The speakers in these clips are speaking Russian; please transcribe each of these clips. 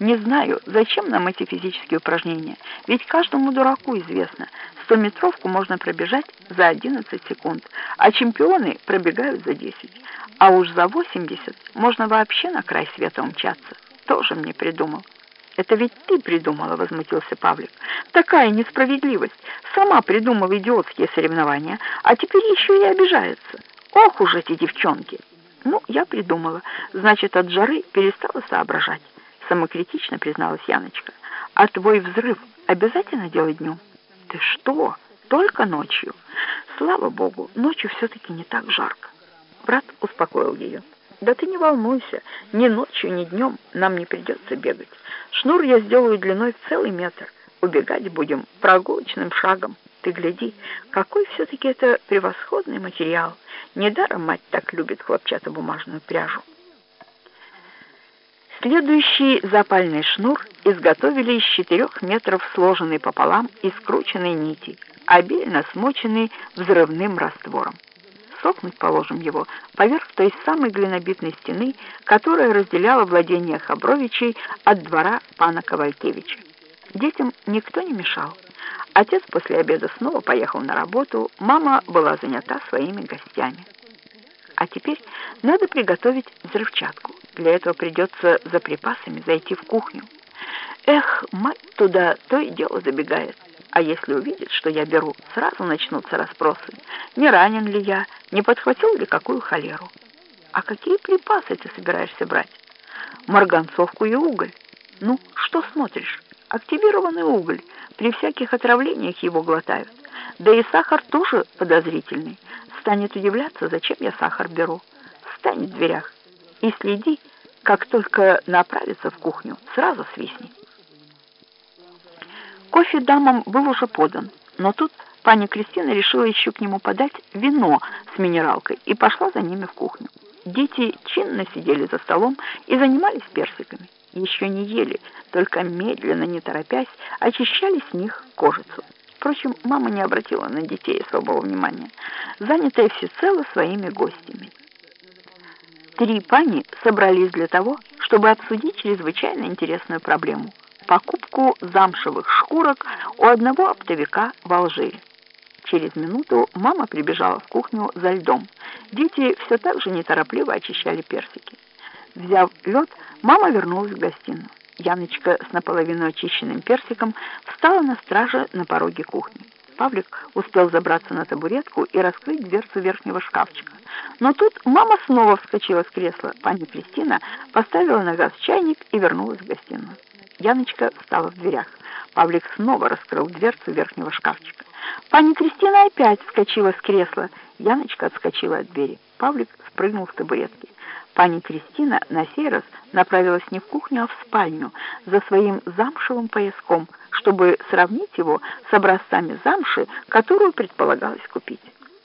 Не знаю, зачем нам эти физические упражнения, ведь каждому дураку известно, 100-метровку можно пробежать за 11 секунд, а чемпионы пробегают за 10. А уж за 80 можно вообще на край света умчаться. Тоже мне придумал. «Это ведь ты придумала», — возмутился Павлик. «Такая несправедливость. Сама придумала идиотские соревнования, а теперь еще и обижается. Ох уж эти девчонки!» «Ну, я придумала. Значит, от жары перестала соображать», — самокритично призналась Яночка. «А твой взрыв обязательно делать днем?» «Ты что? Только ночью?» «Слава богу, ночью все-таки не так жарко». Брат успокоил ее. «Да ты не волнуйся, ни ночью, ни днем нам не придется бегать. Шнур я сделаю длиной в целый метр. Убегать будем прогулочным шагом. Ты гляди, какой все-таки это превосходный материал. Недаром мать так любит хлопчатобумажную пряжу». Следующий запальный шнур изготовили из четырех метров сложенной пополам и скрученной нити, обильно смоченной взрывным раствором. Сохнуть положим его поверх той самой глинобитной стены, которая разделяла владение Хабровичей от двора пана Ковалькевича. Детям никто не мешал. Отец после обеда снова поехал на работу, мама была занята своими гостями. А теперь надо приготовить взрывчатку. Для этого придется за припасами зайти в кухню. Эх, мать туда то и дело забегает. А если увидит, что я беру, сразу начнутся расспросы. Не ранен ли я, не подхватил ли какую холеру. А какие припасы ты собираешься брать? Марганцовку и уголь. Ну, что смотришь? Активированный уголь. При всяких отравлениях его глотают. Да и сахар тоже подозрительный. Станет удивляться, зачем я сахар беру. Встань в дверях и следи, как только направится в кухню, сразу свистни. Кофе дамам был уже подан, но тут пани Кристина решила еще к нему подать вино с минералкой и пошла за ними в кухню. Дети чинно сидели за столом и занимались персиками. Еще не ели, только медленно, не торопясь, очищали с них кожицу. Впрочем, мама не обратила на детей особого внимания, занятая всецело своими гостями. Три пани собрались для того, чтобы обсудить чрезвычайно интересную проблему – покупку замшевых шкурок у одного оптовика в Алжире. Через минуту мама прибежала в кухню за льдом. Дети все так же неторопливо очищали персики. Взяв лед, мама вернулась в гостиную. Яночка с наполовину очищенным персиком встала на страже на пороге кухни. Павлик успел забраться на табуретку и раскрыть дверцу верхнего шкафчика. Но тут мама снова вскочила с кресла. Пани Кристина поставила на газ чайник и вернулась в гостиную. Яночка встала в дверях. Павлик снова раскрыл дверцу верхнего шкафчика. Пани Кристина опять вскочила с кресла. Яночка отскочила от двери. Павлик спрыгнул с табуретки. Пани Кристина на сей раз направилась не в кухню, а в спальню за своим замшевым пояском, чтобы сравнить его с образцами замши, которую предполагалось купить.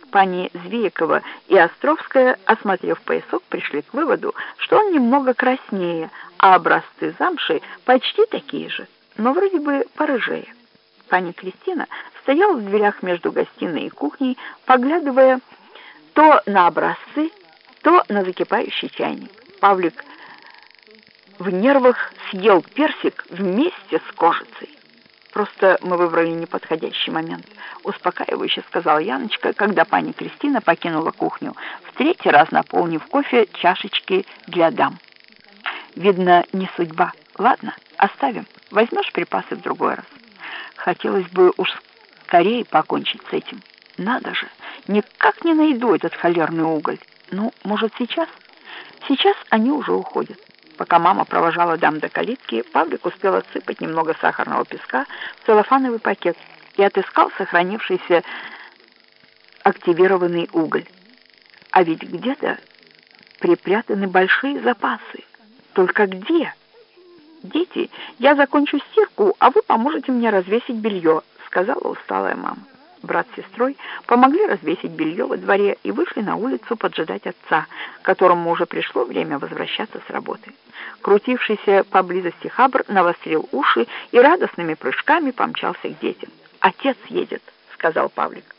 Пани Звеякова и Островская, осмотрев поясок, пришли к выводу, что он немного краснее, а образцы замши почти такие же, но вроде бы порыжее. Пани Кристина стояла в дверях между гостиной и кухней, поглядывая то на образцы, то на закипающий чайник. Павлик в нервах съел персик вместе с кожицей. Просто мы выбрали неподходящий момент, успокаивающе сказала Яночка, когда пани Кристина покинула кухню, в третий раз наполнив кофе чашечки для дам. Видно, не судьба. Ладно, оставим. Возьмешь припасы в другой раз. Хотелось бы уж скорее покончить с этим. Надо же, никак не найду этот холерный уголь. Ну, может, сейчас? Сейчас они уже уходят. Пока мама провожала дам до калитки, Павлик успел отсыпать немного сахарного песка в целлофановый пакет и отыскал сохранившийся активированный уголь. А ведь где-то припрятаны большие запасы. Только где? «Дети, я закончу стирку, а вы поможете мне развесить белье», — сказала усталая мама брат с сестрой помогли развесить белье во дворе и вышли на улицу поджидать отца, которому уже пришло время возвращаться с работы. Крутившийся поблизости Хабр навострил уши и радостными прыжками помчался к детям. «Отец едет», — сказал Павлик.